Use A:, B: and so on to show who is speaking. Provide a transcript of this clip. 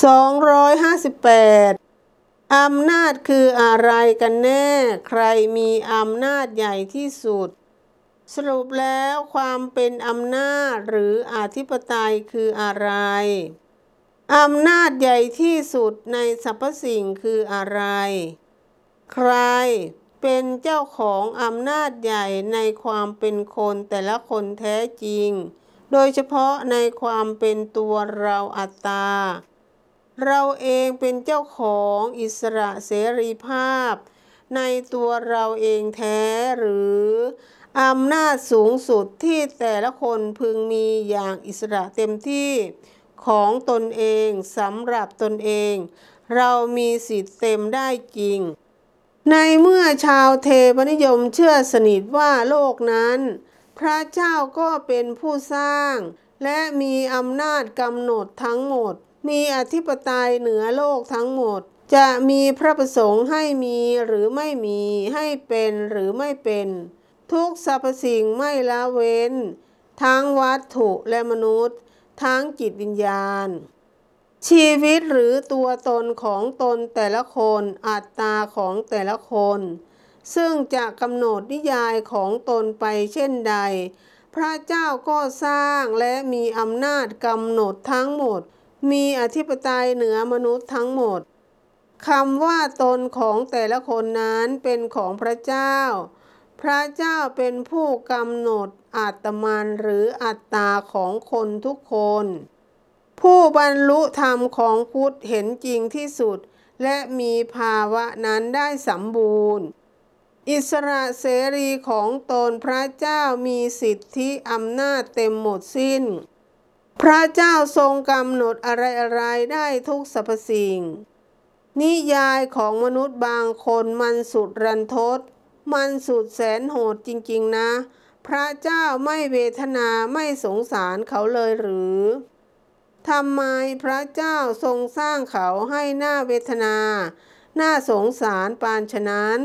A: 258 อำนาจคืออะไรกันแน่ ใครมีอำนาจใหญ่ที่สุด สรุปแล้วความเป็นอำนาจหรืออธิปไตยคืออะไร อำนาจใหญ่ที่สุดในสรรพสิ่งคืออะไร ใครเป็นเจ้าของอำนาจใหญ่ในความเป็นคนแต่ละคนแท้จริง โดยเฉพาะในความเป็นตัวเราอัตตา เราเองเป็นเจ้าของอิสระเสรีภาพ ในตัวเราเองแท้หรืออำนาจสูงสุดที่แต่ละคนพึงมีอย่างอิสระเต็มที่ของตนเองสำหรับตนเอง เรามีสิทธิ์เต็มได้จริง ในเมื่อชาวเทวนิยมเชื่อสนิทว่าโลกนั้น พระเจ้าก็เป็นผู้สร้าง และมีอำนาจกำหนดทั้งหมด มีอธิปไตยเหนือโลกทั้งหมด จะมีพระประสงค์ให้มีหรือไม่มีให้เป็นหรือไม่เป็น ทุกสรรพสิ่งไม่ละเว้น ทั้งวัตถุและมนุษย์ ทั้งจิตวิญญาณ ชีวิตหรือตัวตนของตนแต่ละคนอัตตาของแต่ละคน ซึ่งจะกำหนดนิยายของตนไปเช่นใด พระเจ้าก็สร้างและมีอำนาจกำหนดทั้งหมด มีอธิปไตยเหนือมนุษย์ทั้งหมดคำว่าตนของแต่ละคนนั้นเป็นของพระเจ้า พระเจ้าเป็นผู้กำหนดอัตมันหรืออัตตาของคนทุกคน ผู้บรรลุธรรมของพุทธเห็นจริงที่สุด และมีภาวะนั้นได้สมบูรณ์ อิสระเสรีของตนพระเจ้ามีสิทธิอำนาจเต็มหมดสิ้น พระเจ้าทรงกำหนดอะไรๆได้ทุกสรรพสิ่ง นิยายของมนุษย์บางคนมันสุดรันทด มันสุดแสนโหดจริงๆนะ พระเจ้าไม่เวทนาไม่สงสารเขาเลยหรือทำไมพระเจ้าทรงสร้างเขาให้หน้าเวทนา หน่าสงสารปานฉะนั้น